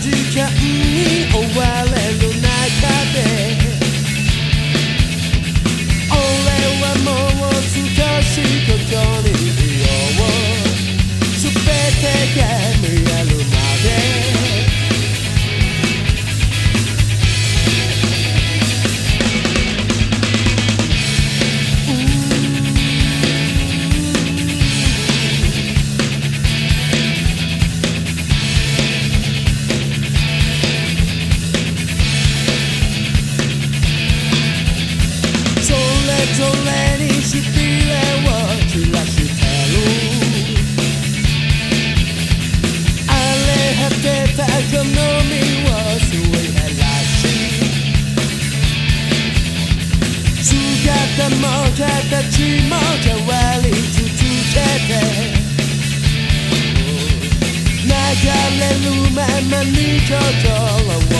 時間に終わる形も変わり続けて流れるままに心を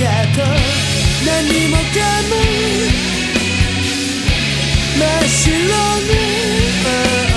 何もかも真っ白に。